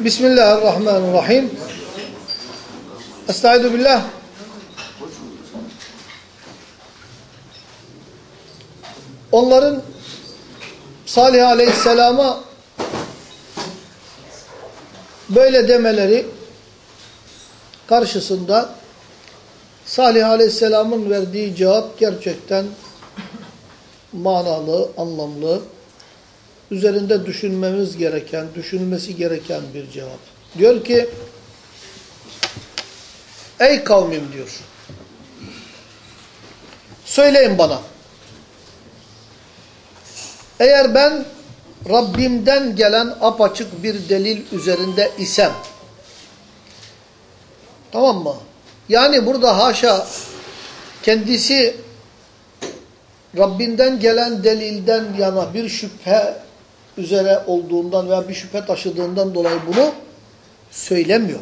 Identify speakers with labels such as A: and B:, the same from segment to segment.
A: Bismillahirrahmanirrahim. Estaizu billah. Onların Salih Aleyhisselam'a böyle demeleri karşısında Salih Aleyhisselam'ın verdiği cevap gerçekten manalı, anlamlı, üzerinde düşünmemiz gereken, düşünülmesi gereken bir cevap. Diyor ki, ey kavmim diyor, söyleyin bana, eğer ben Rabbimden gelen apaçık bir delil üzerinde isem, tamam mı? Yani burada haşa kendisi Rabbinden gelen delilden yana bir şüphe üzere olduğundan veya bir şüphe taşıdığından dolayı bunu söylemiyor.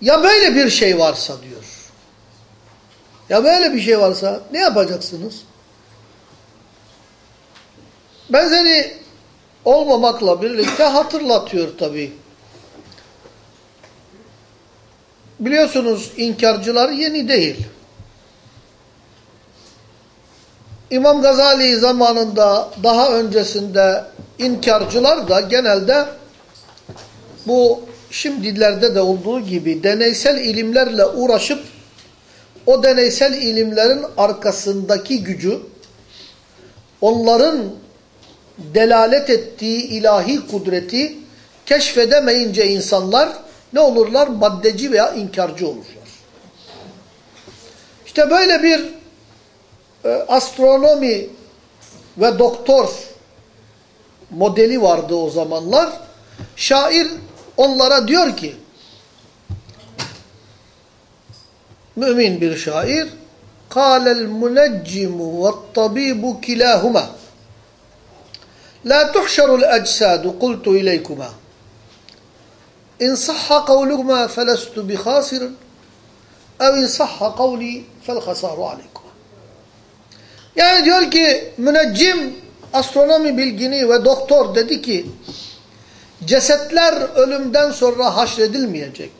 A: Ya böyle bir şey varsa diyor. Ya böyle bir şey varsa ne yapacaksınız? Benzeri olmamakla birlikte hatırlatıyor tabii. Biliyorsunuz inkarcılar yeni değil. İmam Gazali zamanında daha öncesinde inkarcılar da genelde bu şimdilerde de olduğu gibi deneysel ilimlerle uğraşıp o deneysel ilimlerin arkasındaki gücü onların delalet ettiği ilahi kudreti keşfedemeyince insanlar ne olurlar? Maddeci veya inkarcı olurlar. İşte böyle bir astronomi ve doktor modeli vardı o zamanlar. Şair onlara diyor ki, mümin bir şair, قَالَ الْمُنَجِّمُ وَالطَّبِيبُ كِلَاهُمَا لَا تُحْشَرُ الْأَجْسَادُ قُلْتُ إِلَيْكُمَا إِنْ صَحَّ قَوْلُهُمَا فَلَسْتُ بِخَاسِرٍ اَوْ اِنْ صَحَّ قَوْلِي فَالْخَسَارُ عَلَيْكُمْ yani diyor ki müneccim, astronomi bilgini ve doktor dedi ki cesetler ölümden sonra haşredilmeyecek.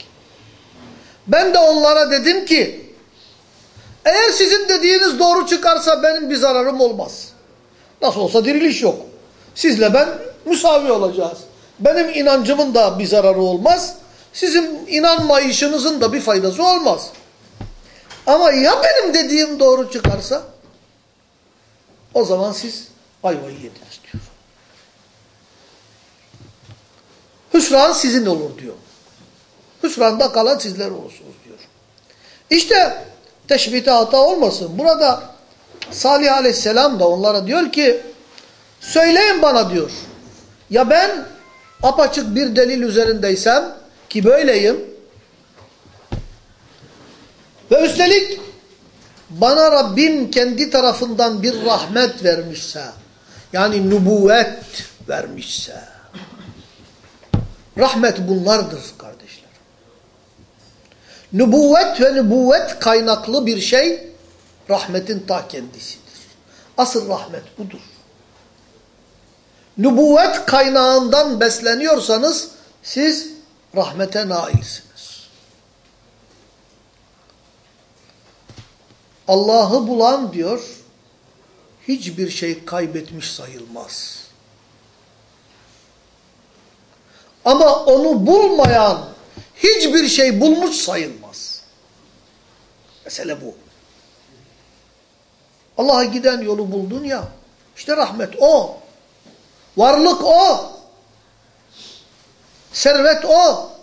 A: Ben de onlara dedim ki eğer sizin dediğiniz doğru çıkarsa benim bir zararım olmaz. Nasıl olsa diriliş yok. Sizle ben müsavi olacağız. Benim inancımın da bir zararı olmaz. Sizin inanmayışınızın da bir faydası olmaz. Ama ya benim dediğim doğru çıkarsa? O zaman siz ayvayı yediniz diyor. Hüsran sizin olur diyor. Hüsranda kalan sizler olursunuz diyor. İşte teşbihte hata olmasın. Burada Salih aleyhisselam da onlara diyor ki söyleyin bana diyor. Ya ben apaçık bir delil üzerindeysem ki böyleyim ve üstelik bana Rabbim kendi tarafından bir rahmet vermişse, yani nübüvvet vermişse, rahmet bunlardır kardeşler. Nübüvvet ve nübüvvet kaynaklı bir şey, rahmetin ta kendisidir. Asıl rahmet budur. Nübüvvet kaynağından besleniyorsanız, siz rahmete nailsiniz. Allah'ı bulan diyor, hiçbir şey kaybetmiş sayılmaz. Ama onu bulmayan hiçbir şey bulmuş sayılmaz. Mesele bu. Allah'a giden yolu buldun ya, işte rahmet o. Varlık o. Servet o.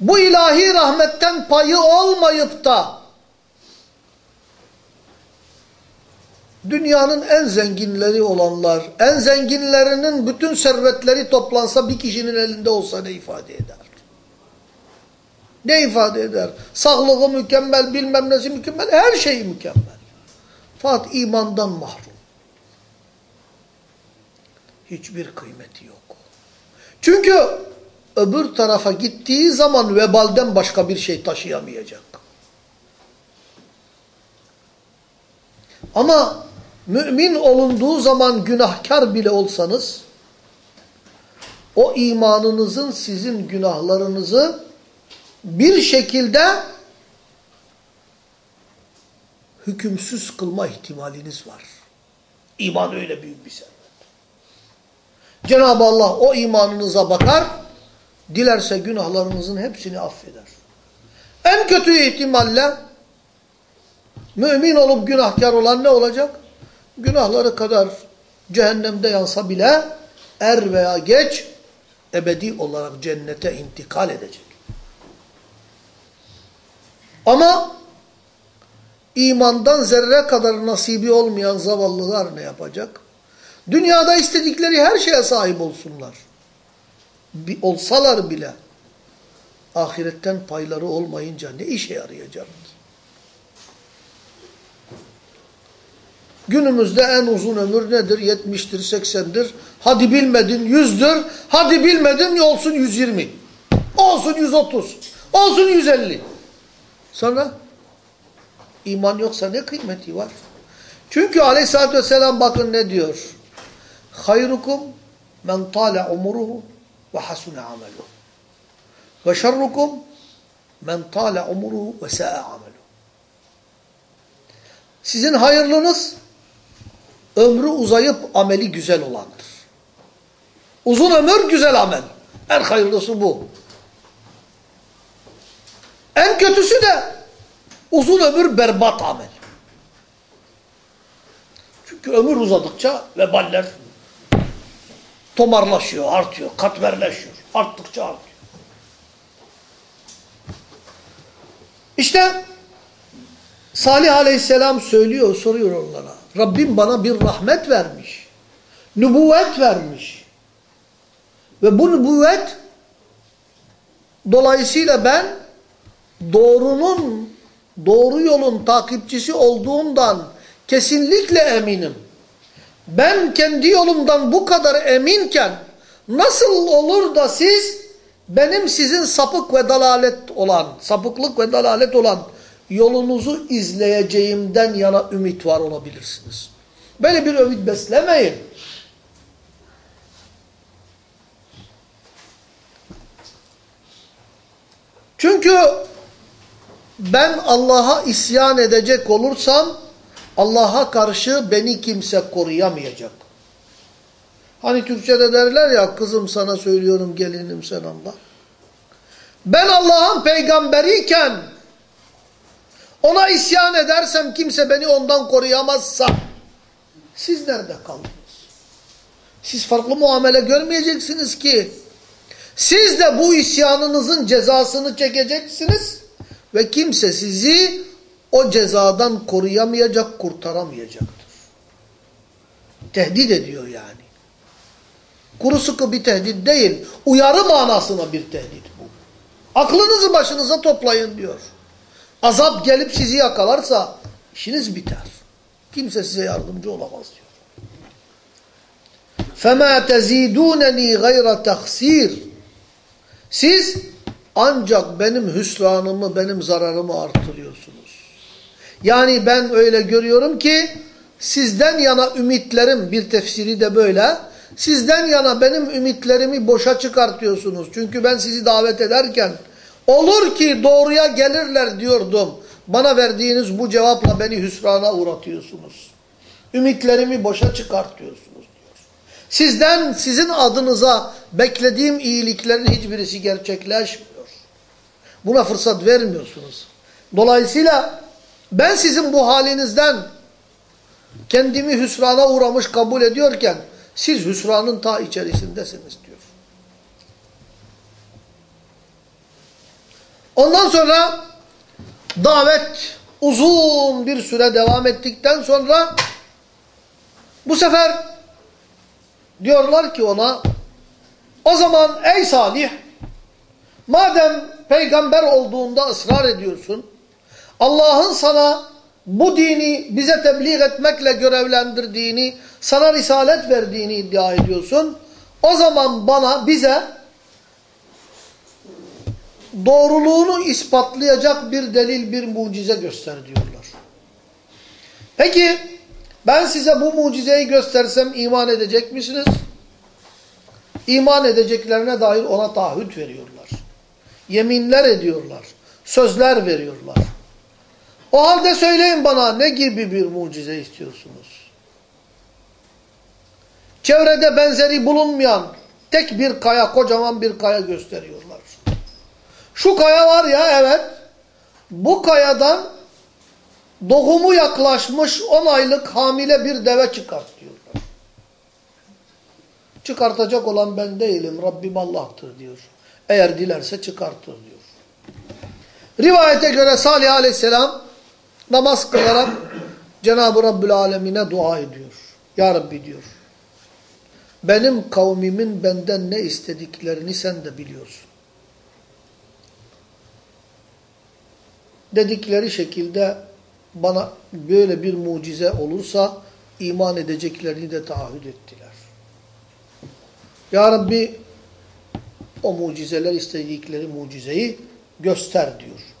A: bu ilahi rahmetten payı olmayıp da dünyanın en zenginleri olanlar, en zenginlerinin bütün servetleri toplansa bir kişinin elinde olsa ne ifade eder? Ne ifade eder? Sağlığı mükemmel, bilmem nesi mükemmel, her şey mükemmel. Fakat imandan mahrum. Hiçbir kıymeti yok. Çünkü öbür tarafa gittiği zaman vebalden başka bir şey taşıyamayacak. Ama mümin olunduğu zaman günahkar bile olsanız, o imanınızın sizin günahlarınızı bir şekilde hükümsüz kılma ihtimaliniz var. İman öyle büyük bir servet. Cenab-ı Allah o imanınıza bakar, dilerse günahlarınızın hepsini affeder. En kötü ihtimalle mümin olup günahkar olan ne olacak? Günahları kadar cehennemde yansa bile er veya geç ebedi olarak cennete intikal edecek. Ama imandan zerre kadar nasibi olmayan zavallılar ne yapacak? Dünyada istedikleri her şeye sahip olsunlar. Olsalar bile ahiretten payları olmayınca ne işe yarayacak? Günümüzde en uzun ömür nedir? 70'tir, 80'dir. Hadi bilmedin 100'dür. Hadi bilmedin olsun 120. Olsun 130. Olsun 150. Sonra iman yoksa ne kıymeti var? Çünkü aleyhissalatü vesselam bakın ne diyor? Hayrukum men tale umuruhu ve hasune ameluhu. Ve şerrukum men tale umuruhu ve sa'a ameluhu. Sizin hayırlınız ömrü uzayıp ameli güzel olandır. Uzun ömür güzel amel. En hayırlısı bu. En kötüsü de uzun ömür berbat amel. Çünkü ömür uzadıkça veballer tomarlaşıyor, artıyor, katmerleşiyor. Arttıkça artıyor. İşte Salih aleyhisselam söylüyor, soruyor onlara. Rabbim bana bir rahmet vermiş. Nübüvvet vermiş. Ve bu nübüvvet dolayısıyla ben doğrunun, doğru yolun takipçisi olduğumdan kesinlikle eminim. Ben kendi yolumdan bu kadar eminken nasıl olur da siz benim sizin sapık ve dalalet olan, sapıklık ve dalalet olan yolunuzu izleyeceğimden yana ümit var olabilirsiniz. Böyle bir ümit beslemeyin. Çünkü ben Allah'a isyan edecek olursam Allah'a karşı beni kimse koruyamayacak. Hani Türkçe'de derler ya kızım sana söylüyorum gelinim sen Allah. Ben Allah'ın peygamberiyken ona isyan edersem kimse beni ondan koruyamazsa siz nerede kaldınız? Siz farklı muamele görmeyeceksiniz ki. Siz de bu isyanınızın cezasını çekeceksiniz ve kimse sizi o cezadan koruyamayacak, kurtaramayacaktır. Tehdit ediyor yani. Kuru sıkı bir tehdit değil, uyarı manasına bir tehdit bu. Aklınızı başınıza toplayın diyor. Azap gelip sizi yakalarsa işiniz biter. Kimse size yardımcı olamaz diyor. فَمَا تَزِيدُونَنِي غَيْرَ تَخْسِيرٍ Siz ancak benim hüsranımı, benim zararımı artırıyorsunuz. Yani ben öyle görüyorum ki sizden yana ümitlerim, bir tefsiri de böyle, sizden yana benim ümitlerimi boşa çıkartıyorsunuz. Çünkü ben sizi davet ederken Olur ki doğruya gelirler diyordum. Bana verdiğiniz bu cevapla beni hüsrana uğratıyorsunuz. Ümitlerimi boşa çıkartıyorsunuz diyor. Sizden, sizin adınıza beklediğim iyiliklerin hiçbirisi gerçekleşmiyor. Buna fırsat vermiyorsunuz. Dolayısıyla ben sizin bu halinizden kendimi hüsrana uğramış kabul ediyorken siz hüsranın ta içerisindesiniz diyor. Ondan sonra davet uzun bir süre devam ettikten sonra bu sefer diyorlar ki ona o zaman ey Salih madem peygamber olduğunda ısrar ediyorsun Allah'ın sana bu dini bize tebliğ etmekle görevlendirdiğini, sana risalet verdiğini iddia ediyorsun. O zaman bana, bize doğruluğunu ispatlayacak bir delil, bir mucize göster diyorlar. Peki Ben size bu mucizeyi göstersem iman edecek misiniz? İman edeceklerine dair ona taahhüt veriyorlar. Yeminler ediyorlar. Sözler veriyorlar. O halde söyleyin bana ne gibi bir mucize istiyorsunuz? Çevrede benzeri bulunmayan tek bir kaya, kocaman bir kaya gösteriyorlar. Şu kaya var ya evet, bu kayadan doğumu yaklaşmış 10 aylık hamile bir deve çıkart diyorlar. Çıkartacak olan ben değilim, Rabbim Allah'tır diyor. Eğer dilerse çıkartır diyor. Rivayete göre Salih Aleyhisselam namaz kılarak Cenab-ı Rabbül Alemine dua ediyor. Ya Rabbi diyor. Benim kavmimin benden ne istediklerini sen de biliyorsun. Dedikleri şekilde bana böyle bir mucize olursa iman edeceklerini de taahhüt ettiler. Ya Rabbi o mucizeler istedikleri mucizeyi göster diyor.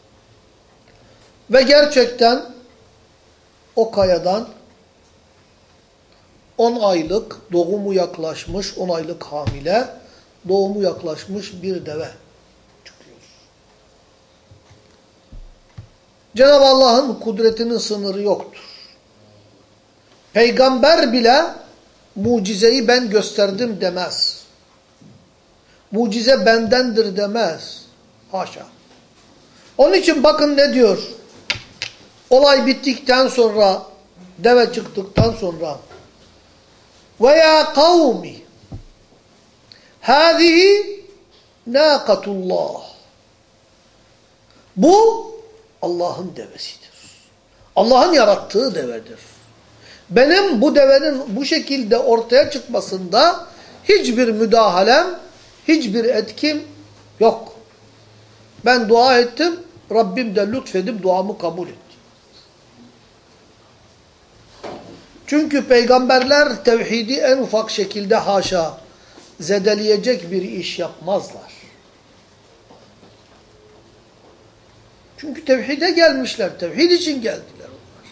A: Ve gerçekten o kayadan 10 aylık doğumu yaklaşmış, 10 aylık hamile, doğumu yaklaşmış bir deve çıkıyor. Cenab-ı Allah'ın kudretinin sınırı yoktur. Peygamber bile mucizeyi ben gösterdim demez. Mucize bendendir demez. Haşa. Onun için bakın ne diyor. Olay bittikten sonra, deve çıktıktan sonra ve ya kavmi hâzihi nâkatullah bu Allah'ın devesidir. Allah'ın yarattığı devedir. Benim bu devenin bu şekilde ortaya çıkmasında hiçbir müdahalem, hiçbir etkim yok. Ben dua ettim, Rabbim de lütfedip duamı kabul etti. Çünkü peygamberler tevhidi en ufak şekilde haşa zedeleyecek bir iş yapmazlar. Çünkü tevhide gelmişler. Tevhid için geldiler onlar.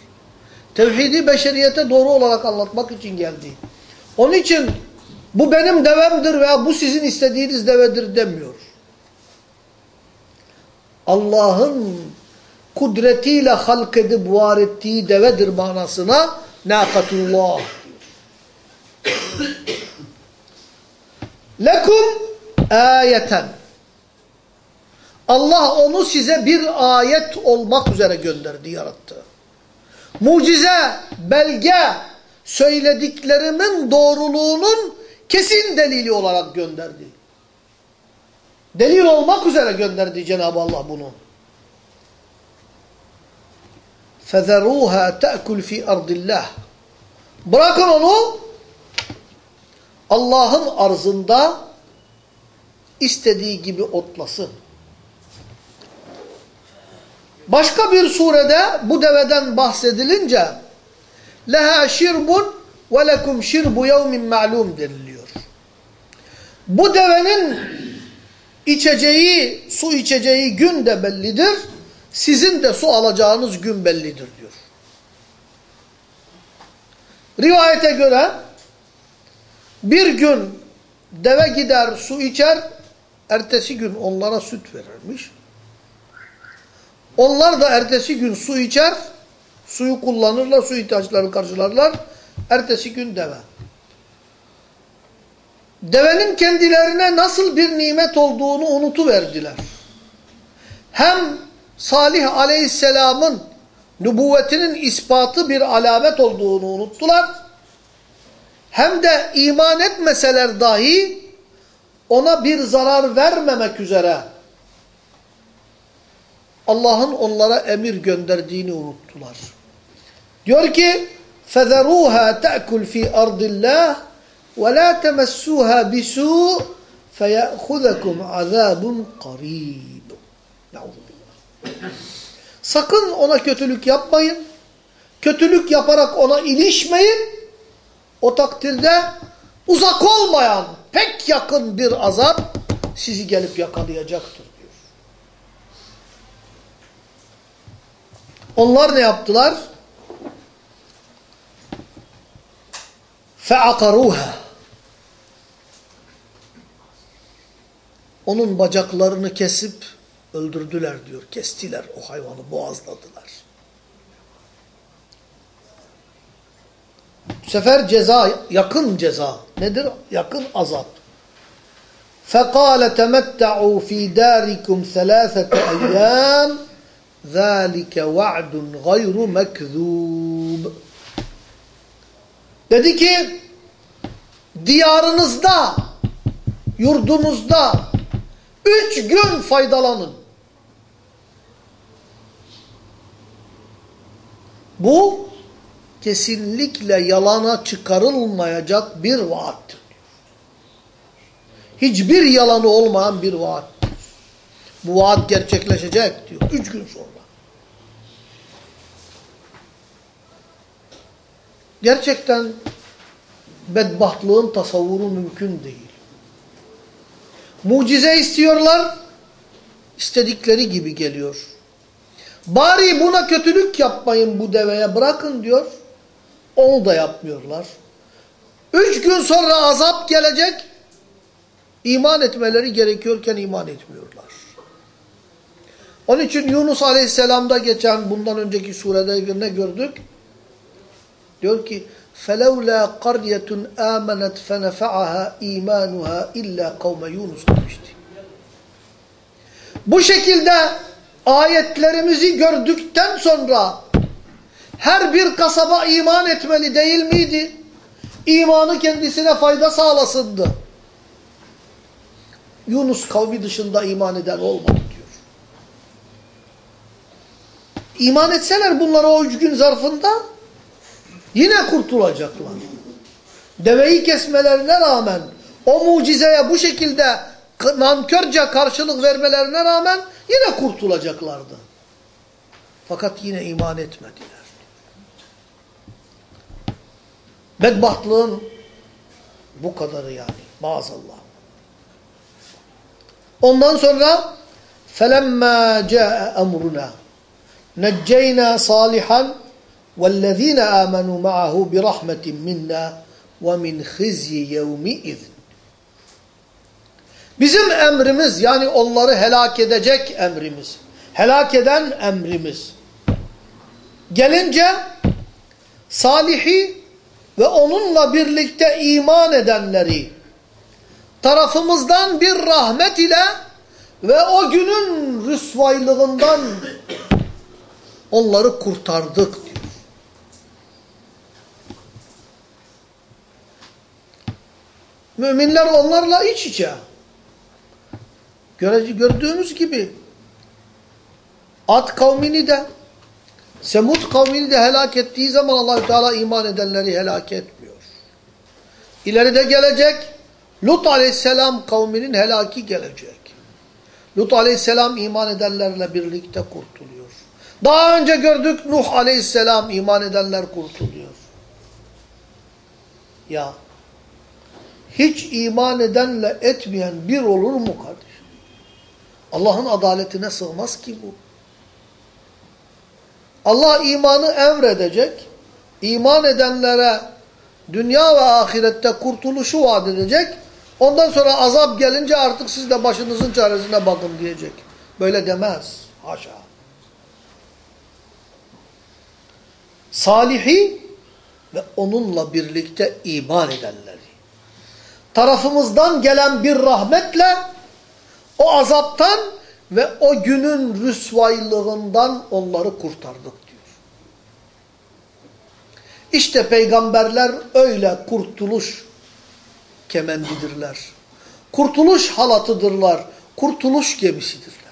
A: Tevhidi beşeriyete doğru olarak anlatmak için geldi. Onun için bu benim devemdir veya bu sizin istediğiniz devedir demiyor. Allah'ın kudretiyle halk edip var ettiği devedir manasına Nakatullah Lekum ayeten. Allah onu size bir ayet olmak üzere gönderdi, yarattı. Mucize, belge, söylediklerimin doğruluğunun kesin delili olarak gönderdi. Delil olmak üzere gönderdi Cenab-ı Allah bunu. فَذَرُوهَا تَأْكُلْ ف۪ي اَرْضِ اللّٰهِ Bırakın onu Allah'ın arzında istediği gibi otlasın. Başka bir surede bu deveden bahsedilince leha şirbun ve lekum şirbu yevmin ma'lum deniliyor. Bu devenin içeceği, su içeceği gün de bellidir. Sizin de su alacağınız gün bellidir diyor. Rivayete göre bir gün deve gider su içer, ertesi gün onlara süt verirmiş. Onlar da ertesi gün su içer, suyu kullanırlar, su ihtiyaçlarını karşılarlar. Ertesi gün deve. Devenin kendilerine nasıl bir nimet olduğunu unutuverdiler. Hem Salih aleyhisselamın nübüvvetinin ispatı bir alamet olduğunu unuttular. Hem de iman etmeseler dahi ona bir zarar vermemek üzere Allah'ın onlara emir gönderdiğini unuttular. Diyor ki فَذَرُوهَا تَأْكُلْ ف۪ي أَرْضِ اللّٰهِ وَلَا تَمَسُّوهَا بِسُوءٍ فَيَأْخُذَكُمْ عَذَابٌ قَرِيبٌ Sakın ona kötülük yapmayın. Kötülük yaparak ona ilişmeyin. O takdirde uzak olmayan pek yakın bir azap sizi gelip yakalayacaktır diyor. Onlar ne yaptılar? فَعَقَرُوهَا Onun bacaklarını kesip öldürdüler diyor. Kestiler o hayvanı, boğazladılar. Bu sefer ceza, yakın ceza. Nedir? Yakın azap. فَقَالَ تَمَتَّعُوا ف۪ي دَارِكُمْ ثَلَاثَةَ اَيَّامٍ ذَٰلِكَ وَعْدٌ غَيْرُ مَكْذُوبٍ Dedi ki, diyarınızda, yurdunuzda üç gün faydalanın. Bu kesinlikle yalana çıkarılmayacak bir vaattir. Hiçbir yalanı olmayan bir vaattir. Bu vaat gerçekleşecek diyor. Üç gün sonra. Gerçekten bedbahtlığın tasavvuru mümkün değil. Mucize istiyorlar, istedikleri gibi geliyor. Bari buna kötülük yapmayın bu deveye bırakın diyor. Onu da yapmıyorlar. Üç gün sonra azap gelecek. İman etmeleri gerekiyorken iman etmiyorlar. Onun için Yunus Aleyhisselam'da geçen bundan önceki surede ne gördük? Diyor ki فَلَوْلَا قَرْيَةٌ آمَنَتْ فَنَفَعَهَا اِيمَانُهَا اِلَّا قَوْمَ Yunus demişti. Bu şekilde ayetlerimizi gördükten sonra her bir kasaba iman etmeli değil miydi? İmanı kendisine fayda sağlasındı. Yunus kavmi dışında iman eden olmadı diyor. İman etseler bunlara o üç gün zarfında yine kurtulacaklar. Deveyi kesmelerine rağmen o mucizeye bu şekilde nankörce karşılık vermelerine rağmen yine kurtulacaklardı. Fakat yine iman etmediler. Bedbahtlığın bu kadarı yani maazallah. Ondan sonra فَلَمَّا جَاءَ أَمْرُنَا نَجَّيْنَا صَالِحًا وَالَّذ۪ينَ آمَنُوا مَعَهُ بِرَحْمَةٍ مِنَّا وَمِنْ خِزْيِ يَوْمِ Bizim emrimiz yani onları helak edecek emrimiz. Helak eden emrimiz. Gelince Salih'i ve onunla birlikte iman edenleri tarafımızdan bir rahmet ile ve o günün rüsvaylığından onları kurtardık diyor. Müminler onlarla iç içe. Gördüğümüz gibi Ad kavmini de Semud kavmini de helak ettiği zaman allah Teala iman edenleri helak etmiyor. İleride gelecek Lut aleyhisselam kavminin helaki gelecek. Lut aleyhisselam iman edenlerle birlikte kurtuluyor. Daha önce gördük Nuh aleyhisselam iman edenler kurtuluyor. Ya hiç iman edenle etmeyen bir olur mu kardeşim? Allah'ın adaletine sığmaz ki bu. Allah imanı emredecek, iman edenlere dünya ve ahirette kurtuluşu vaat edecek, ondan sonra azap gelince artık siz de başınızın çaresine bakın diyecek. Böyle demez. Haşa. Salihi ve onunla birlikte iman edenleri. Tarafımızdan gelen bir rahmetle o azaptan ve o günün rüsvaylığından onları kurtardık diyor. İşte peygamberler öyle kurtuluş kemendidirler. Kurtuluş halatıdırlar. Kurtuluş gemisidirler.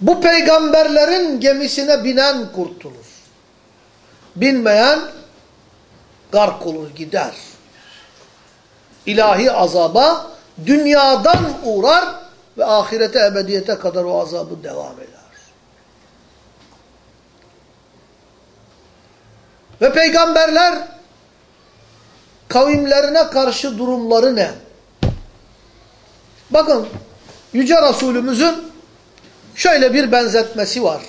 A: Bu peygamberlerin gemisine binen kurtulur. Binmeyen gark olur gider. İlahi azaba dünyadan uğrar ve ahirete ebediyete kadar o azabı devam eder. Ve peygamberler kavimlerine karşı durumları ne? Bakın Yüce Resulümüzün şöyle bir benzetmesi var.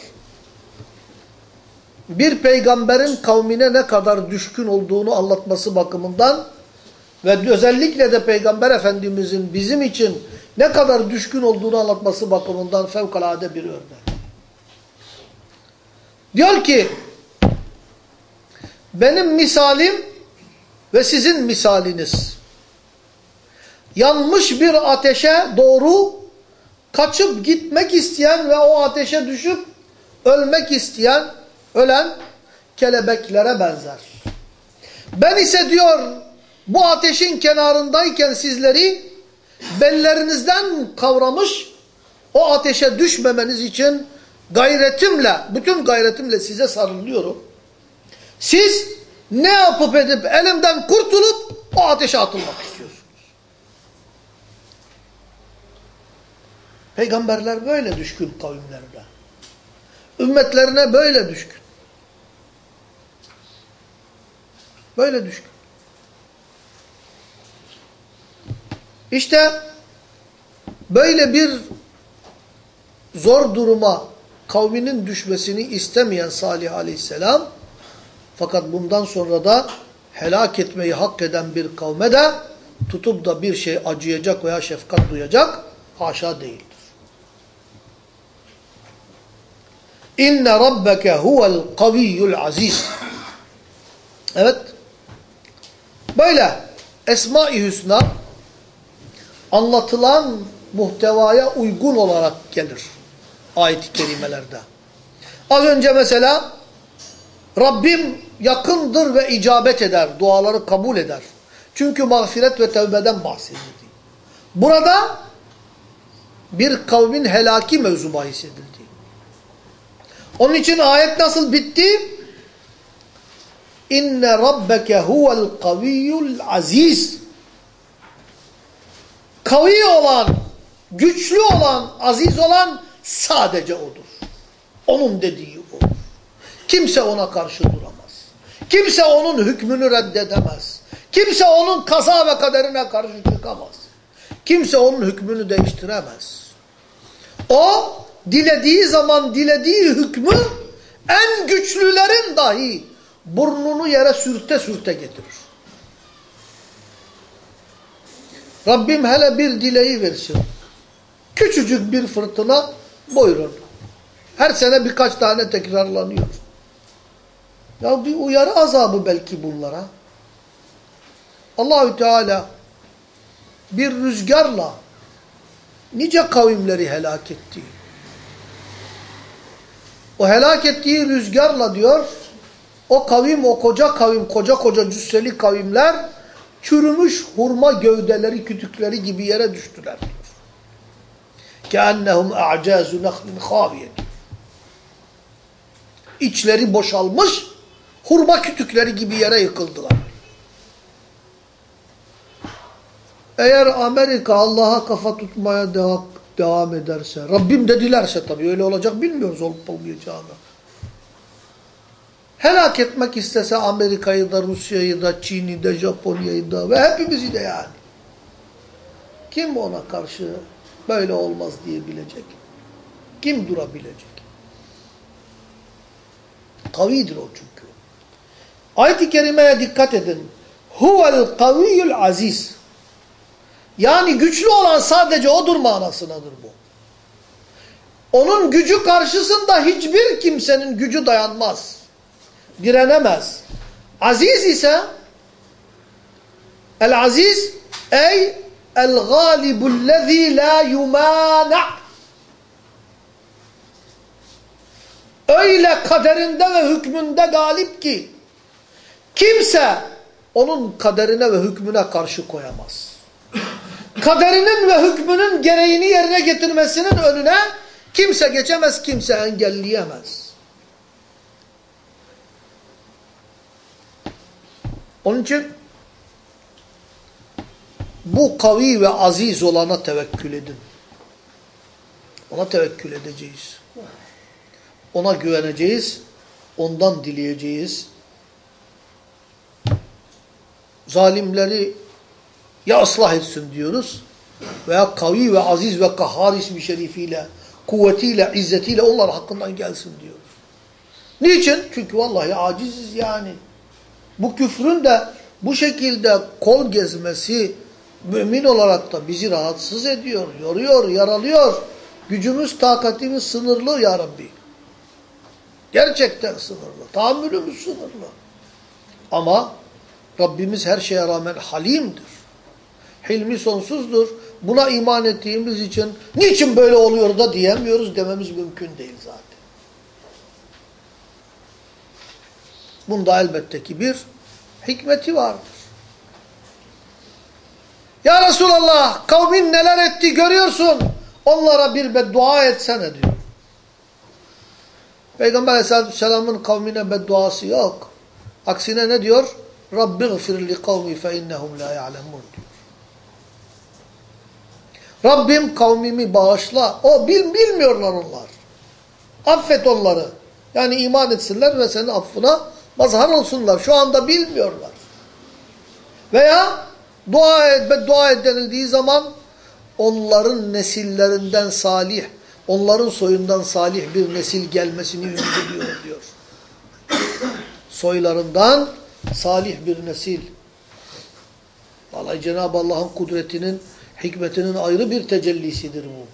A: bir peygamberin kavmine ne kadar düşkün olduğunu anlatması bakımından ve özellikle de Peygamber Efendimizin bizim için ne kadar düşkün olduğunu anlatması bakımından fevkalade bir örnek. Diyor ki, benim misalim ve sizin misaliniz. Yanmış bir ateşe doğru kaçıp gitmek isteyen ve o ateşe düşüp ölmek isteyen, ölen kelebeklere benzer. Ben ise diyor bu ateşin kenarındayken sizleri bellerinizden kavramış o ateşe düşmemeniz için gayretimle, bütün gayretimle size sarılıyorum. Siz ne yapıp edip elimden kurtulup o ateşe atılmak istiyorsunuz. Peygamberler böyle düşkün kavimlerde. Ümmetlerine böyle düşkün. Böyle düşkün. İşte böyle bir zor duruma kavminin düşmesini istemeyen Salih aleyhisselam fakat bundan sonra da helak etmeyi hak eden bir kavme de tutup da bir şey acıyacak veya şefkat duyacak haşa değildir. İnne rabbeke huvel kaviyyul aziz. Evet. Böyle Esma-i Hüsna anlatılan muhtevaya uygun olarak gelir ayet-i kerimelerde. Az önce mesela Rabbim yakındır ve icabet eder, duaları kabul eder. Çünkü mağfiret ve tevbeden bahsedildi. Burada bir kavmin helaki mevzu bahis. Onun için ayet nasıl bitti? İnne rabbeke huvel kaviyyul aziz. Kavi olan, güçlü olan, aziz olan sadece odur. Onun dediği o. Kimse ona karşı duramaz. Kimse onun hükmünü reddedemez. Kimse onun kaza ve kaderine karşı çıkamaz. Kimse onun hükmünü değiştiremez. O dilediği zaman dilediği hükmü en güçlülerin dahi burnunu yere sürte sürte getirir. Rabbim hele bir dileği versin. Küçücük bir fırtına buyurun. Her sene birkaç tane tekrarlanıyor. Ya bir uyarı azabı belki bunlara. Allahü Teala bir rüzgarla nice kavimleri helak etti. O helak ettiği rüzgarla diyor, o kavim, o koca kavim, koca koca cüsseli kavimler çürümüş hurma gövdeleri, kütükleri gibi yere düştüler diyor. كَاَنَّهُمْ اَعْجَازُ نَخْلٍ خَابِيَ İçleri boşalmış, hurma kütükleri gibi yere yıkıldılar. Eğer Amerika Allah'a kafa tutmaya devam, devam ederse, Rabbim de dilerse tabii öyle olacak bilmiyoruz olup olmayacağını. Helak etmek istese Amerika'yı da, Rusya'yı da, Çin'i de, Japonya'yı da ve hepimizi de yani. Kim ona karşı böyle olmaz diyebilecek? Kim durabilecek? Kavidir o çünkü. Ayet-i kerimeye dikkat edin. Huvel kaviyyul aziz. Yani güçlü olan sadece odur manasınadır bu. Onun gücü karşısında hiçbir kimsenin gücü dayanmaz. Direnemez. Aziz ise el-aziz ey el-galibullezî la yumâna' Öyle kaderinde ve hükmünde galip ki kimse onun kaderine ve hükmüne karşı koyamaz kaderinin ve hükmünün gereğini yerine getirmesinin önüne kimse geçemez, kimse engelleyemez. Onun için bu kavi ve aziz olana tevekkül edin. Ona tevekkül edeceğiz. Ona güveneceğiz. Ondan dileyeceğiz. Zalimleri ya ıslah etsin diyoruz veya kavi ve aziz ve kahhar ismi şerifiyle, kuvvetiyle, izzetiyle onlar hakkından gelsin diyoruz. Niçin? Çünkü vallahi aciziz yani. Bu küfrün de bu şekilde kol gezmesi mümin olarak da bizi rahatsız ediyor, yoruyor, yaralıyor. Gücümüz, takatimiz sınırlı ya Rabbi. Gerçekten sınırlı. Tahammülümüz sınırlı. Ama Rabbimiz her şeye rağmen halimdir. Hilmi sonsuzdur. Buna iman ettiğimiz için niçin böyle oluyor da diyemiyoruz dememiz mümkün değil zaten. Bunda elbette ki bir hikmeti vardır. Ya Resulallah kavmin neler etti görüyorsun. Onlara bir beddua etsene diyor. Peygamber aleyhissalatü vesselamın kavmine bedduası yok. Aksine ne diyor? Rabbi gfir li kavmi fe innehum la ya'lemun diyor. Rabbim kavmimi bağışla. O bil, bilmiyorlar onlar. Affet onları. Yani iman etsinler ve senin affına mazhar olsunlar. Şu anda bilmiyorlar. Veya dua et, dua et denildiği zaman onların nesillerinden salih, onların soyundan salih bir nesil gelmesini ümit ediyor diyor. Soylarından salih bir nesil. Vallahi Cenab-ı Allah'ın kudretinin, hikmetinin ayrı bir tecellisidir bu.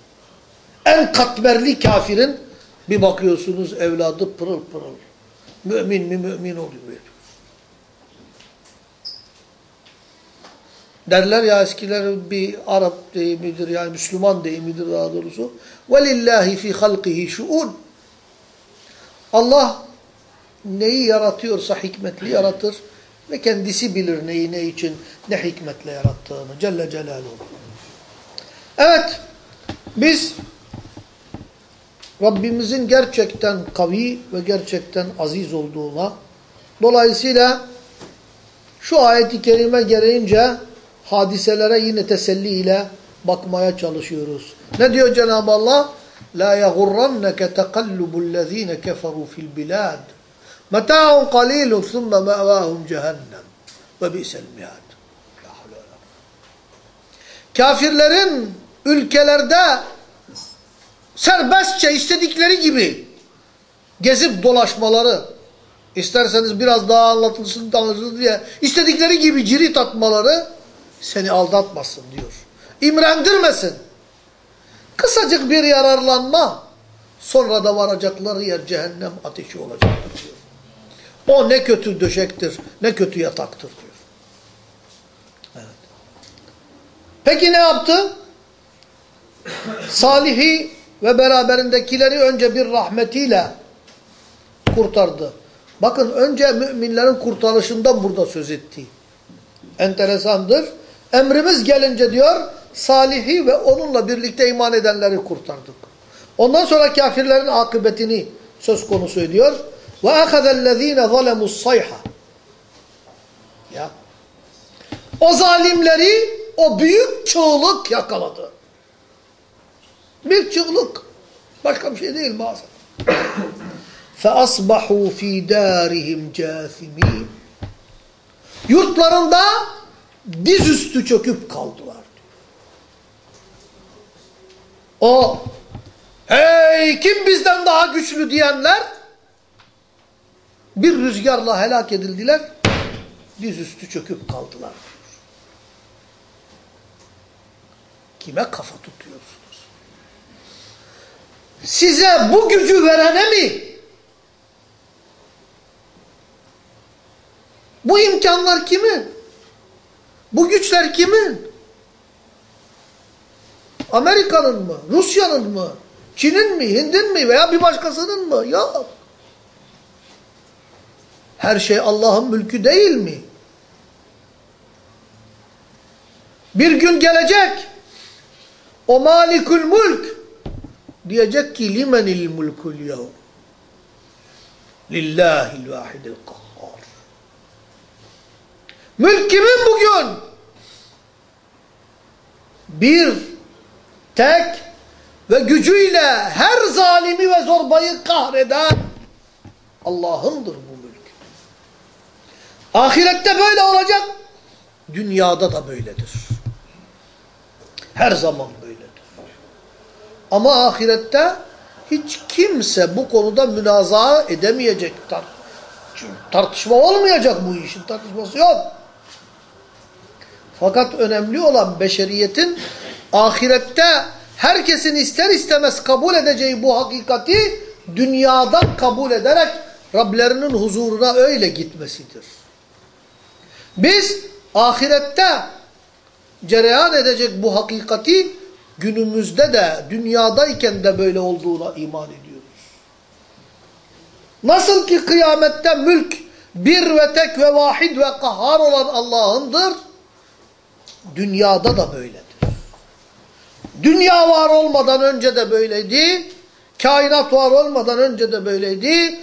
A: En katmerli kafirin bir bakıyorsunuz evladı pırıl pırıl. Mümin mi mümin oluyor. Derler ya eskiler bir Arap deyimidir yani Müslüman deyimidir daha doğrusu. وَلِلَّهِ فِي خَلْقِهِ şuun. Allah neyi yaratıyorsa hikmetli yaratır ve kendisi bilir neyi ne için ne hikmetle yarattığını Celle Celaluhu. Evet biz Rabbimizin gerçekten kavi ve gerçekten aziz olduğuna dolayısıyla şu ayeti kerime gereğince hadiselere yine teselli ile bakmaya çalışıyoruz. Ne diyor Cenab-ı Allah? La yagurranneke tekallubul-lezine keferu fil bilad. Meta'un qalilun thumma ma'vahum cehennem. Ve bi'sel mihad. Kafirlerin ülkelerde serbestçe istedikleri gibi gezip dolaşmaları, isterseniz biraz daha anlatılsın, anlatılsın diye istedikleri gibi cirit atmaları seni aldatmasın diyor. İmrendirmesin. Kısacık bir yararlanma sonra da varacakları yer cehennem ateşi olacaktır diyor. O ne kötü döşektir, ne kötü yataktır diyor. Evet. Peki ne yaptı? Salih'i ve beraberindekileri önce bir rahmetiyle kurtardı. Bakın önce müminlerin kurtarışından burada söz etti. Enteresandır. Emrimiz gelince diyor, Salih'i ve onunla birlikte iman edenleri kurtardık. Ondan sonra kafirlerin akıbetini söz konusu ediyor. Ve ahazellezine zalemus sayha. Ya. O zalimleri o büyük çığlık yakaladı. Bir çığlık. Başka bir şey değil bazen. فَأَصْبَحُوا ف۪ي دَارِهِمْ جَاثِم۪ينَ Yurtlarında dizüstü çöküp kaldılar. O hey kim bizden daha güçlü diyenler bir rüzgarla helak edildiler. Dizüstü çöküp kaldılar. Kime kafa tutuyorsunuz? Size bu gücü verene mi? Bu imkanlar kimin? Bu güçler kimin? Amerika'nın mı? Rusya'nın mı? Çin'in mi? Hind'in mi? Veya bir başkasının mı? Yok. Her şey Allah'ın mülkü değil mi? Bir gün gelecek. O malikül mülk diyecek ki limenil mulkul yevm. Lillahil vahidil kahhar. Mülk kimin bugün? Bir, tek ve gücüyle her zalimi ve zorbayı kahreden Allah'ındır bu mülk. Ahirette böyle olacak, dünyada da böyledir. Her zaman. Ama ahirette hiç kimse bu konuda münazaa edemeyecek. Tartışma olmayacak bu işin tartışması yok. Fakat önemli olan beşeriyetin ahirette herkesin ister istemez kabul edeceği bu hakikati dünyadan kabul ederek Rablerinin huzuruna öyle gitmesidir. Biz ahirette cereyan edecek bu hakikati günümüzde de dünyadayken de böyle olduğuna iman ediyoruz. Nasıl ki kıyamette mülk bir ve tek ve vahid ve kahhar olan Allah'ındır, dünyada da böyledir. Dünya var olmadan önce de böyleydi, kainat var olmadan önce de böyleydi,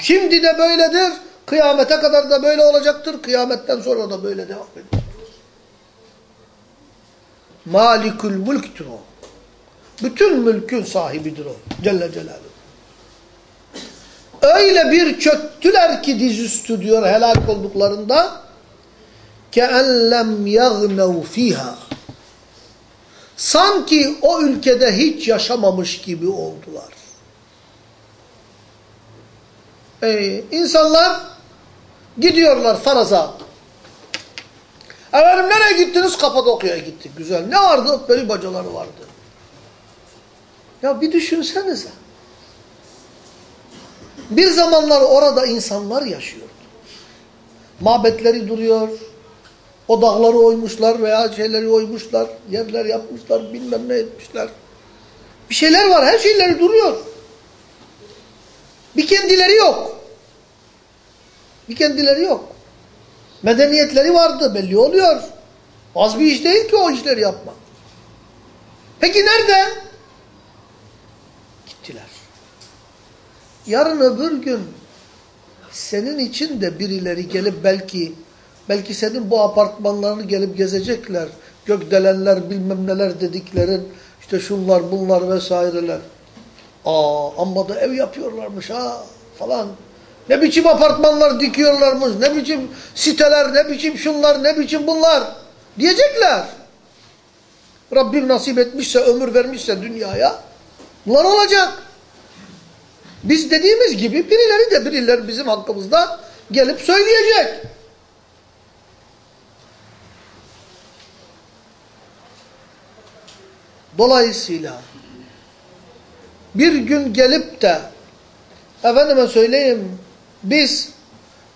A: şimdi de böyledir, kıyamete kadar da böyle olacaktır, kıyametten sonra da böyle devam edecek. Malikül mülktür o. Bütün mülkün sahibidir o. Celle Celaluhu. Öyle bir çöktüler ki dizüstü diyor helak olduklarında كَاَنْ لَمْ يَغْنَوْ ف۪يهَا Sanki o ülkede hiç yaşamamış gibi oldular. Ee, insanlar gidiyorlar faraza. Efendim nereye gittiniz? Kapadokya'ya gittik. Güzel. Ne vardı? Böyle bacaları vardı. Ya bir düşünsenize. Bir zamanlar orada insanlar yaşıyordu. Mabetleri duruyor. O dağları oymuşlar veya şeyleri oymuşlar. Yerler yapmışlar. Bilmem ne etmişler. Bir şeyler var. Her şeyleri duruyor. Bir kendileri yok. Bir kendileri yok. Medeniyetleri vardı belli oluyor. Az bir iş değil ki o işleri yapmak. Peki nerede? Gittiler. Yarın öbür gün senin için de birileri gelip belki belki senin bu apartmanlarını gelip gezecekler. Gökdelenler bilmem neler dediklerin işte şunlar bunlar vesaireler. Aa amma da ev yapıyorlarmış ha falan. Ne biçim apartmanlar dikiyorlarmış, ne biçim siteler, ne biçim şunlar, ne biçim bunlar diyecekler. Rabbim nasip etmişse, ömür vermişse dünyaya bunlar olacak. Biz dediğimiz gibi birileri de birileri bizim hakkımızda gelip söyleyecek. Dolayısıyla bir gün gelip de efendime söyleyeyim biz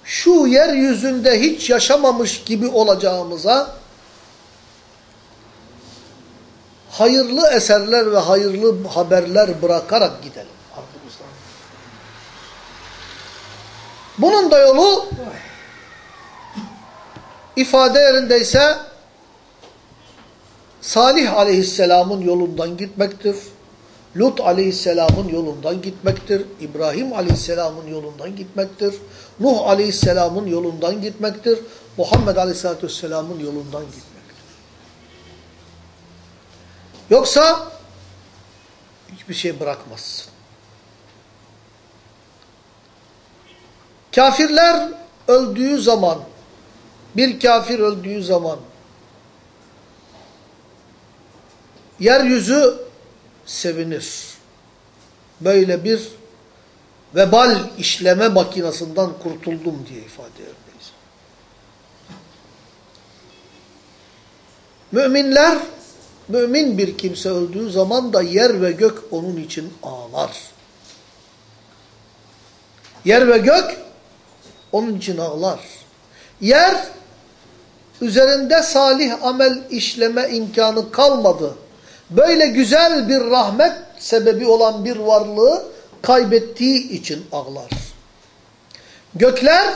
A: şu yeryüzünde hiç yaşamamış gibi olacağımıza hayırlı eserler ve hayırlı haberler bırakarak gidelim. Bunun da yolu ifade yerindeyse Salih aleyhisselamın yolundan gitmektir. Lut aleyhisselamın yolundan gitmektir. İbrahim aleyhisselamın yolundan gitmektir. Nuh aleyhisselamın yolundan gitmektir. Muhammed aleyhisselatü vesselamın yolundan gitmektir. Yoksa hiçbir şey bırakmazsın. Kafirler öldüğü zaman, bir kafir öldüğü zaman, yeryüzü sevinir. Böyle bir vebal işleme makinasından kurtuldum diye ifade ediyoruz. Müminler, mümin bir kimse öldüğü zaman da yer ve gök onun için ağlar. Yer ve gök onun için ağlar. Yer, üzerinde salih amel işleme imkanı kalmadı böyle güzel bir rahmet sebebi olan bir varlığı kaybettiği için ağlar. Gökler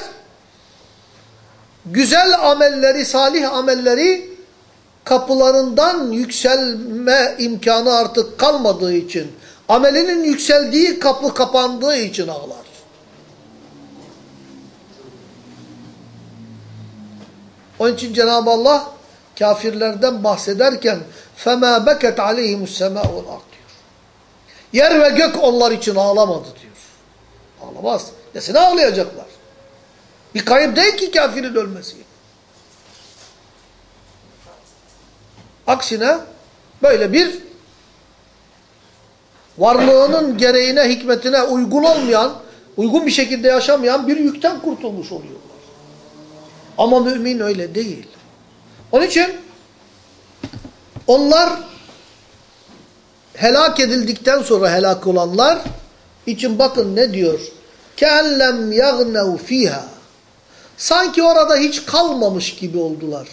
A: güzel amelleri, salih amelleri kapılarından yükselme imkanı artık kalmadığı için, amelinin yükseldiği kapı kapandığı için ağlar. Onun için Cenab-ı Allah kafirlerden bahsederken فَمَا بَكَتْ عَلَيْهِمُ السَّمَاءُ وَالْاَرْضِ diyor. Yer ve gök onlar için ağlamadı diyor. Ağlamaz. Nesine ağlayacaklar? Bir kayıp değil ki kafirin ölmesi. Aksine böyle bir varlığının gereğine, hikmetine uygun olmayan, uygun bir şekilde yaşamayan bir yükten kurtulmuş oluyorlar. Ama mümin öyle değil. Onun için onlar helak edildikten sonra helak olanlar için bakın ne diyor? كَاَلَّمْ يَغْنَوْ ف۪يهَا Sanki orada hiç kalmamış gibi oldular.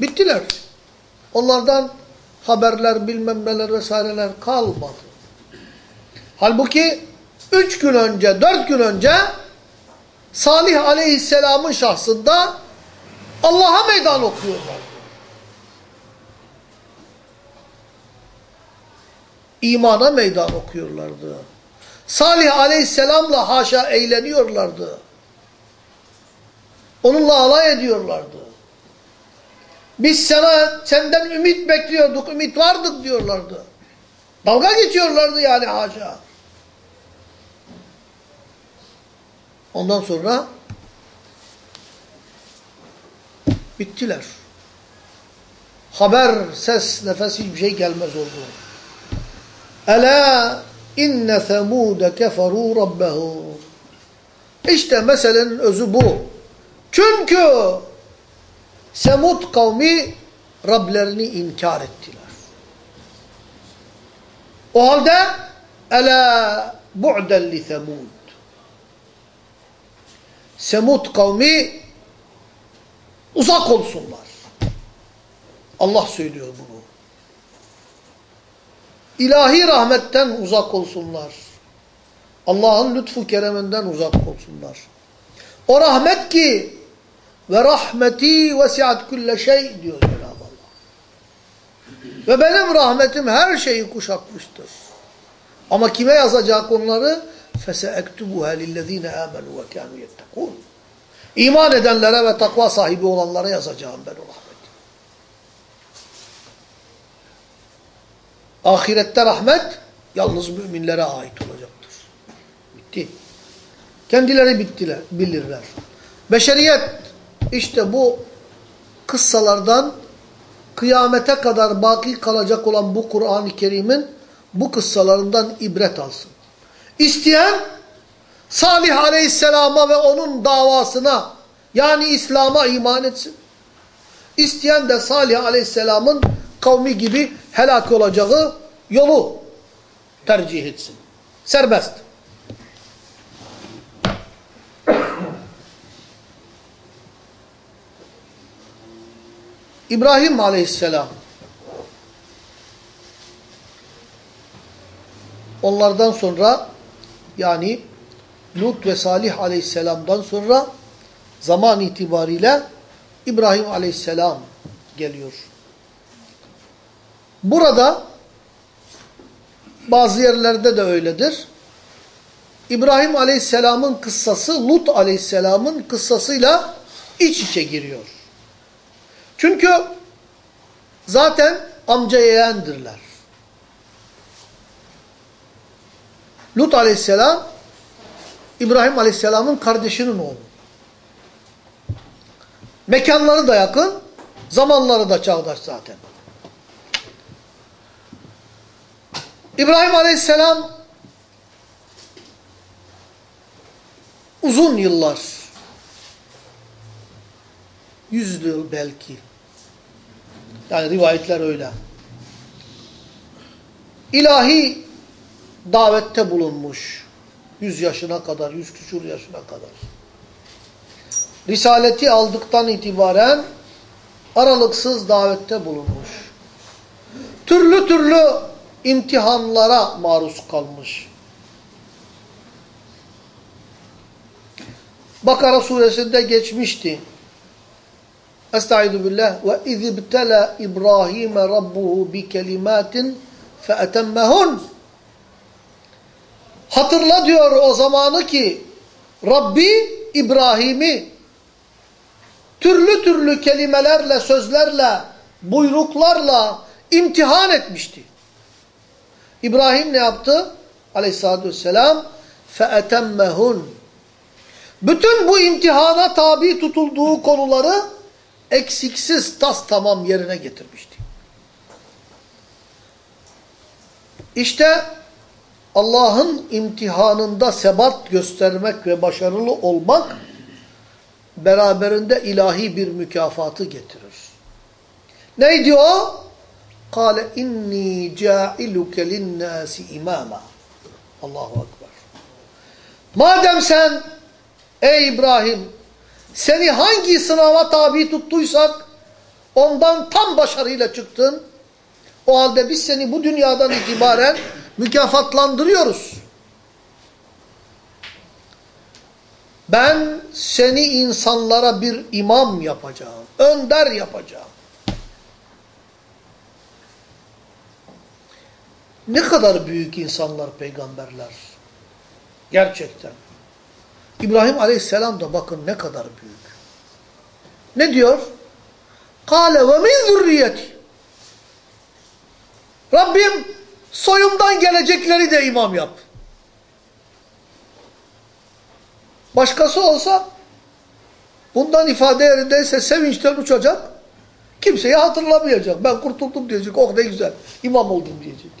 A: Bittiler. Onlardan haberler, bilmem neler vesaireler kalmadı. Halbuki üç gün önce, dört gün önce Salih aleyhisselamın şahsında Allah'a meydan okuyorlar. İmana meydan okuyorlardı. Salih aleyhisselamla haşa eğleniyorlardı. Onunla alay ediyorlardı. Biz sana senden ümit bekliyorduk, ümit vardık diyorlardı. Dalga geçiyorlardı yani haşa. Ondan sonra bittiler. Haber, ses, nefes hiçbir şey gelmez oldu. Ela inne semude keferu rabbehu. İşte meselenin özü bu. Çünkü Semud kavmi Rablerini inkar ettiler. O halde ela bu'den li semud. Semud kavmi uzak olsunlar. Allah söylüyor bunu İlahi rahmetten uzak olsunlar. Allah'ın lütfu kereminden uzak olsunlar. O rahmet ki ve rahmeti vesiat külle şey diyor Cenab-ı Allah. Ve benim rahmetim her şeyi kuşatmıştır. Ama kime yazacak onları? فَسَاَكْتُبُهَا لِلَّذ۪ينَ آمَنُوا وَكَانُوا يَتَّقُونَ İman edenlere ve takva sahibi olanlara yazacağım ben o Ahirette rahmet yalnız müminlere ait olacaktır. Bitti. Kendileri bittiler, bilirler. Beşeriyet işte bu kıssalardan kıyamete kadar baki kalacak olan bu Kur'an-ı Kerim'in bu kıssalarından ibret alsın. İsteyen Salih Aleyhisselam'a ve onun davasına yani İslam'a iman etsin. İsteyen de Salih Aleyhisselam'ın kavmi gibi helak olacağı yolu tercih etsin. Serbest. İbrahim aleyhisselam onlardan sonra yani Lut ve Salih aleyhisselamdan sonra zaman itibariyle İbrahim aleyhisselam geliyor. Burada bazı yerlerde de öyledir. İbrahim aleyhisselamın kıssası Lut aleyhisselamın kıssasıyla iç içe giriyor. Çünkü zaten amca yeğendirler. Lut aleyhisselam İbrahim aleyhisselamın kardeşinin oğlu. Mekanları da yakın, zamanları da çağdaş zaten. İbrahim aleyhisselam uzun yıllar, yüz yıl belki, yani rivayetler öyle. İlahi davette bulunmuş. Yüz yaşına kadar, yüz küsur yaşına kadar. Risaleti aldıktan itibaren aralıksız davette bulunmuş. Türlü türlü imtihanlara maruz kalmış. Bakara suresinde geçmişti. Estaizu billah ve izibtela İbrahim rabbuhu bi kelimatin feetemmehun. Hatırla diyor o zamanı ki Rabbi İbrahim'i türlü türlü kelimelerle, sözlerle, buyruklarla imtihan etmişti. İbrahim ne yaptı? Aleyhissalatü vesselam فَاَتَمَّهُنْ Bütün bu imtihana tabi tutulduğu konuları eksiksiz tas tamam yerine getirmişti. İşte Allah'ın imtihanında sebat göstermek ve başarılı olmak beraberinde ilahi bir mükafatı getirir. Neydi o? Kale inni ca'iluke linnâsi imama. Allahu Ekber. Madem sen ey İbrahim seni hangi sınava tabi tuttuysak ondan tam başarıyla çıktın. O halde biz seni bu dünyadan itibaren mükafatlandırıyoruz. Ben seni insanlara bir imam yapacağım, önder yapacağım. Ne kadar büyük insanlar peygamberler. Gerçekten. İbrahim aleyhisselam da bakın ne kadar büyük. Ne diyor? Kale ve min zürriyeti. Rabbim soyumdan gelecekleri de imam yap. Başkası olsa bundan ifade yerindeyse sevinçten uçacak. Kimseyi hatırlamayacak. Ben kurtuldum diyecek. Oh ne güzel. İmam oldum diyecek.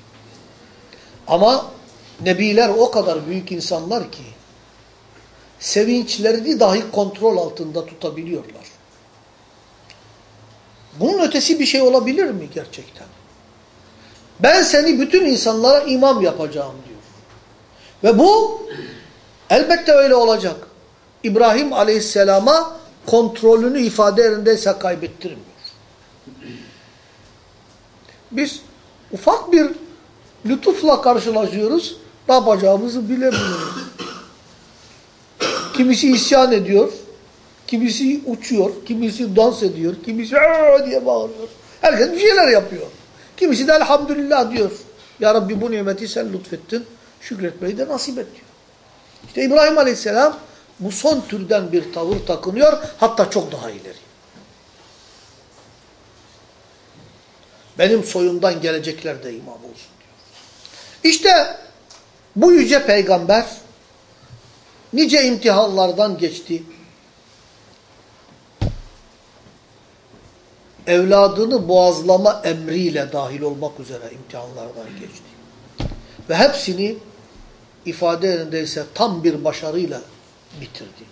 A: Ama nebiler o kadar büyük insanlar ki sevinçlerini dahi kontrol altında tutabiliyorlar. Bunun ötesi bir şey olabilir mi gerçekten? Ben seni bütün insanlara imam yapacağım diyor. Ve bu elbette öyle olacak. İbrahim aleyhisselama kontrolünü ifade yerindeyse kaybettirmiyor. Biz ufak bir lütufla karşılaşıyoruz. Ne yapacağımızı bilemiyoruz. Kimisi isyan ediyor. Kimisi uçuyor. Kimisi dans ediyor. Kimisi diye bağırıyor. Herkes bir şeyler yapıyor. Kimisi de elhamdülillah diyor. Ya Rabbi bu nimeti sen lütfettin. Şükretmeyi de nasip et diyor. İşte İbrahim Aleyhisselam bu son türden bir tavır takınıyor. Hatta çok daha ileri. Benim soyumdan gelecekler de imam olsun. İşte bu yüce peygamber nice imtihanlardan geçti. Evladını boğazlama emriyle dahil olmak üzere imtihanlardan geçti. Ve hepsini ifade yerindeyse tam bir başarıyla bitirdi.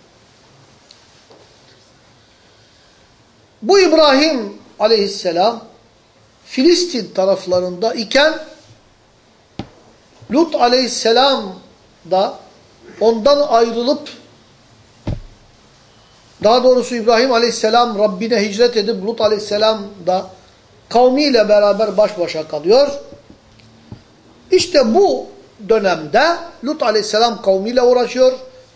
A: Bu İbrahim aleyhisselam Filistin taraflarında iken Lut aleyhisselam da ondan ayrılıp daha doğrusu İbrahim aleyhisselam Rabbine hicret edip Lut aleyhisselam da kavmiyle beraber baş başa kalıyor. İşte bu dönemde Lut aleyhisselam kavmiyle uğraşıyor.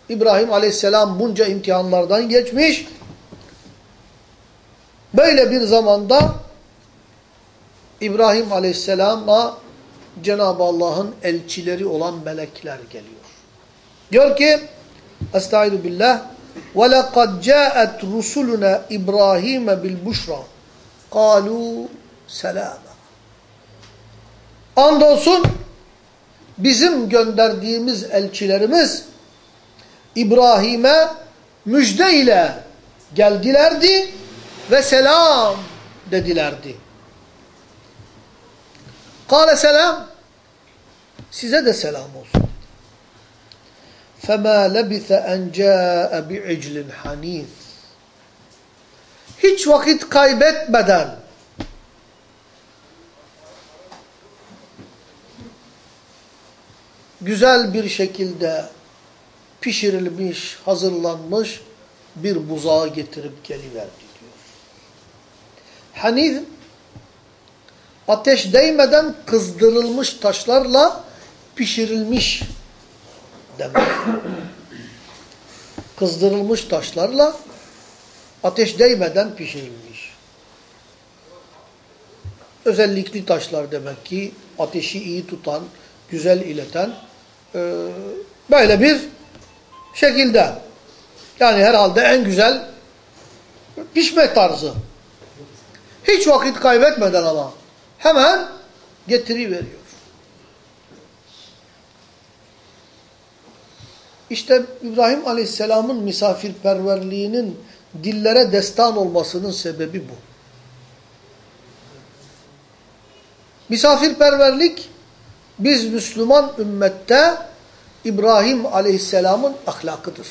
A: İbrahim aleyhisselam bunca imtihanlardan geçmiş. Böyle bir zamanda İbrahim aleyhisselama Cenab-ı Allah'ın elçileri olan melekler geliyor. Diyor ki Estaizu billah وَلَقَدْ جَاءَتْ رُسُلُنَا إِبْرَاهِيمَ بِالْبُشْرَى قَالُوا سَلَامًا Andolsun bizim gönderdiğimiz elçilerimiz İbrahim'e müjde ile geldilerdi ve selam dedilerdi. Kale selam. Size de selam olsun. فَمَا لَبِثَ اَنْ جَاءَ بِعِجْلٍ حَن۪يثٍ Hiç vakit kaybetmeden güzel bir şekilde pişirilmiş, hazırlanmış bir buzağı getirip geliverdi diyor. Hanif ateş değmeden kızdırılmış taşlarla pişirilmiş demek. Kızdırılmış taşlarla ateş değmeden pişirilmiş. Özellikli taşlar demek ki ateşi iyi tutan, güzel ileten e, böyle bir şekilde. Yani herhalde en güzel pişme tarzı. Hiç vakit kaybetmeden ama hemen getiriveriyor. İşte İbrahim Aleyhisselam'ın misafirperverliğinin dillere destan olmasının sebebi bu. Misafirperverlik biz Müslüman ümmette İbrahim Aleyhisselam'ın ahlakıdır.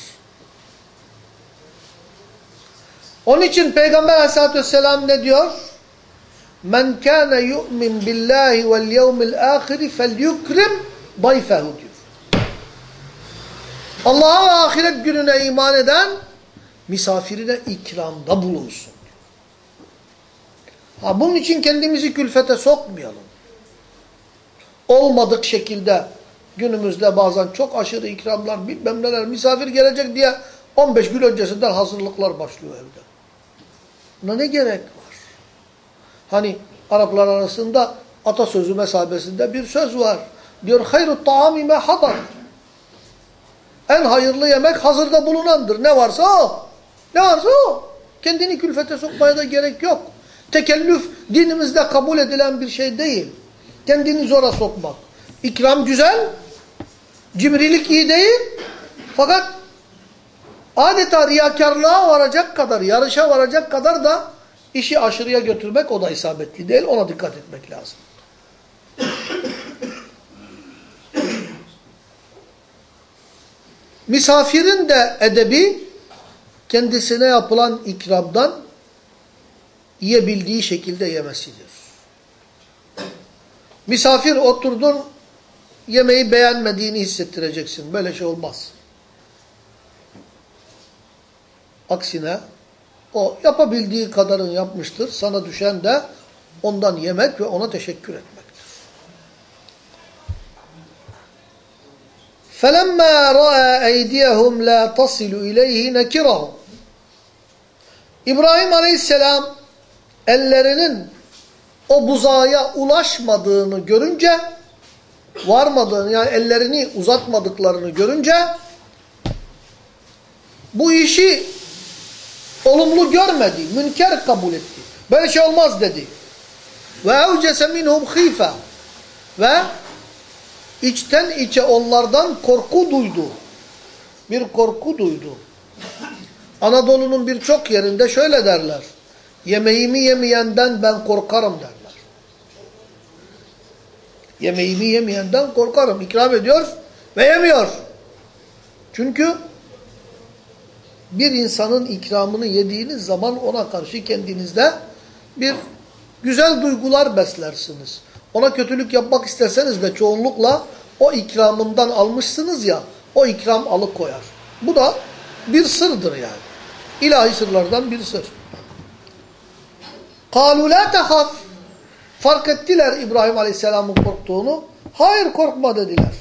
A: Onun için Peygamber Aleyhisselatü Vesselam ne diyor? Men kâne yu'min billahi vel yevmil âhiri fel yukrim dayfehu diyor. Allah'a ve ahiret gününe iman eden misafirine ikramda bulunsun. Ha, bunun için kendimizi külfete sokmayalım. Olmadık şekilde günümüzde bazen çok aşırı ikramlar bilmem neler misafir gelecek diye 15 gün öncesinden hazırlıklar başlıyor evde. Buna ne gerek var? Hani Araplar arasında atasözü mesabesinde bir söz var. Diyor hayrut taami me hadar. En hayırlı yemek hazırda bulunandır. Ne varsa o. Ne varsa o. Kendini külfete sokmaya da gerek yok. Tekellüf dinimizde kabul edilen bir şey değil. Kendini zora sokmak. İkram güzel. Cimrilik iyi değil. Fakat adeta riyakarlığa varacak kadar, yarışa varacak kadar da işi aşırıya götürmek o da isabetli değil. Ona dikkat etmek lazım. Misafirin de edebi kendisine yapılan ikramdan yiyebildiği şekilde yemesidir. Misafir oturdun, yemeği beğenmediğini hissettireceksin. Böyle şey olmaz. Aksine o yapabildiği kadarını yapmıştır. Sana düşen de ondan yemek ve ona teşekkür etmektir. فَلَمَّا رَأَى اَيْدِيَهُمْ لَا تَصِلُ اِلَيْهِ نَكِرَهُمْ İbrahim Aleyhisselam ellerinin o buzağa ulaşmadığını görünce, varmadığını yani ellerini uzatmadıklarını görünce bu işi olumlu görmedi, münker kabul etti. Böyle şey olmaz dedi. Ve evcese minhum khife ve içten içe onlardan korku duydu. Bir korku duydu. Anadolu'nun birçok yerinde şöyle derler. Yemeğimi yemeyenden ben korkarım derler. Yemeğimi yemeyenden korkarım. İkram ediyor ve yemiyor. Çünkü bir insanın ikramını yediğiniz zaman ona karşı kendinizde bir güzel duygular beslersiniz. Ona kötülük yapmak isteseniz de çoğunlukla o ikramından almışsınız ya, o ikram alıkoyar. Bu da bir sırdır yani. İlahi sırlardan bir sır. قَالُوا لَا تَخَفْ Fark ettiler İbrahim Aleyhisselam'ın korktuğunu. Hayır korkma dediler.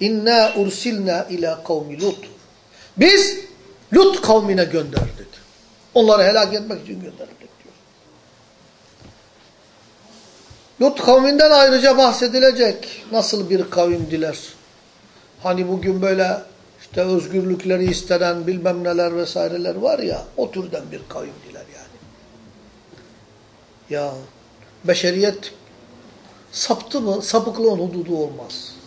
A: İnna ursilna ila kavmi Lut. Biz Lut kavmine gönderdik. Onları helak etmek için gönderdik diyor. Lut kavminden ayrıca bahsedilecek. Nasıl bir kavimdiler? Hani bugün böyle işte özgürlükleri istenen bilmem neler vesaireler var ya o türden bir kavimdiler yani. Ya beşeriyet saptı mı sapıklığın hududu olmaz.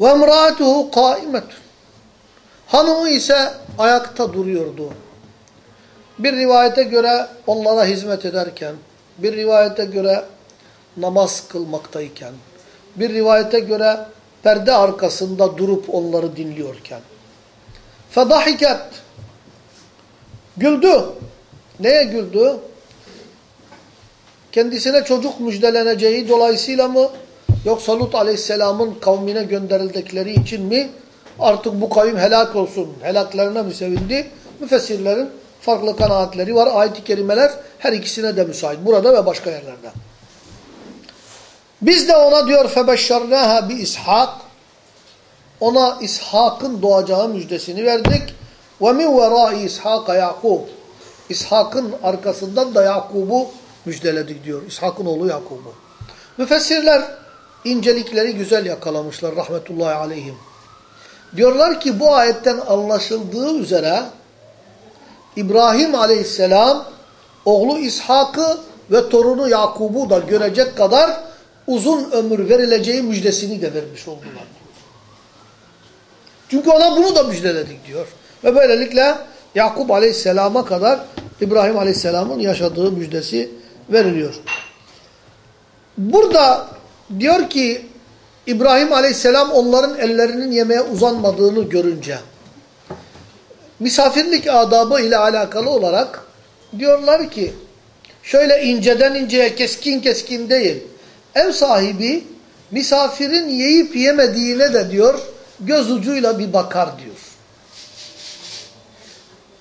A: Ve emraatuhu kaimetun. Hanımı ise ayakta duruyordu. Bir rivayete göre onlara hizmet ederken, bir rivayete göre namaz kılmaktayken, bir rivayete göre perde arkasında durup onları dinliyorken. Fedahiket. Güldü. Neye güldü? Kendisine çocuk müjdeleneceği dolayısıyla mı? Yoksa Lut aleyhisselamın kavmine gönderildikleri için mi? Artık bu kavim helak olsun. Helaklarına mı sevindi? Müfessirlerin farklı kanaatleri var. Ayet-i kerimeler her ikisine de müsait. Burada ve başka yerlerde. Biz de ona diyor febeşşernâhâ bi ishak. Ona İshak'ın doğacağı müjdesini verdik. Ve min verâi ishaka Yakub. İshak'ın arkasından da Yakub'u müjdeledik diyor. İshak'ın oğlu Yakub'u. Müfessirler incelikleri güzel yakalamışlar rahmetullahi aleyhim. Diyorlar ki bu ayetten anlaşıldığı üzere İbrahim aleyhisselam oğlu İshak'ı ve torunu Yakub'u da görecek kadar uzun ömür verileceği müjdesini de vermiş oldular. Çünkü ona bunu da müjdeledik diyor. Ve böylelikle Yakup aleyhisselama kadar İbrahim aleyhisselamın yaşadığı müjdesi veriliyor. burada diyor ki İbrahim aleyhisselam onların ellerinin yemeğe uzanmadığını görünce misafirlik adabı ile alakalı olarak diyorlar ki şöyle inceden inceye keskin keskin değil ev sahibi misafirin yiyip yemediğine de diyor göz ucuyla bir bakar diyor.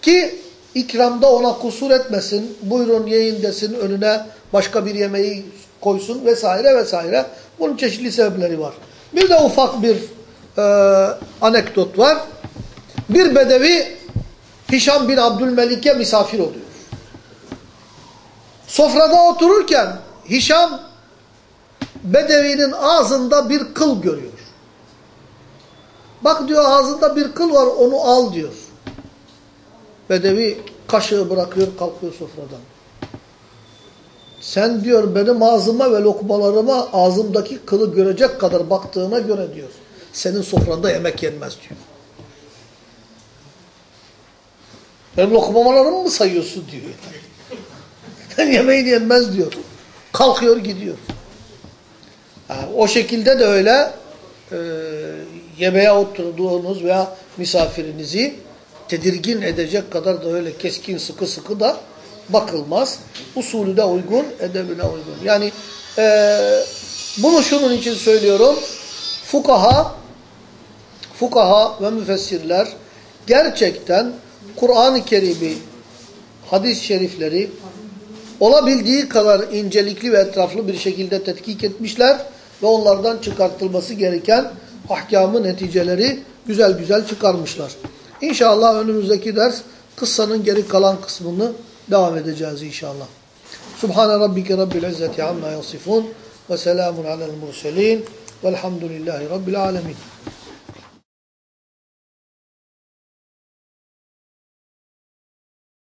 A: Ki ikramda ona kusur etmesin, buyurun yiyin desin, önüne başka bir yemeği koysun vesaire vesaire. Bunun çeşitli sebepleri var. Bir de ufak bir e, anekdot var. Bir bedevi Hişam bin Abdülmelik'e misafir oluyor. Sofrada otururken Hişam bedevinin ağzında bir kıl görüyor. Bak diyor ağzında bir kıl var onu al diyor. Bedevi kaşığı bırakıyor kalkıyor sofradan. Sen diyor benim ağzıma ve lokmalarıma ağzımdaki kılı görecek kadar baktığına göre diyor. Senin sofranda yemek yenmez diyor. Benim lokmalarımı mı sayıyorsun diyor. Sen yemeğin yenmez diyor. Kalkıyor gidiyor. O şekilde de öyle e, yemeğe oturduğunuz veya misafirinizi tedirgin edecek kadar da öyle keskin sıkı sıkı da bakılmaz. Usulüne uygun, edebine uygun. Yani e, bunu şunun için söylüyorum. Fukaha fukaha ve müfessirler gerçekten Kur'an-ı Kerim'i, hadis-i şerifleri olabildiği kadar incelikli ve etraflı bir şekilde tetkik etmişler ve onlardan çıkartılması gereken ahkamı neticeleri güzel güzel çıkarmışlar. İnşallah önümüzdeki ders kıssanın geri kalan kısmını devam edeceğiz inşallah. Subhane rabbike rabbil izzeti amma yasifun ve selamun alel murselin velhamdülillahi rabbil alemin.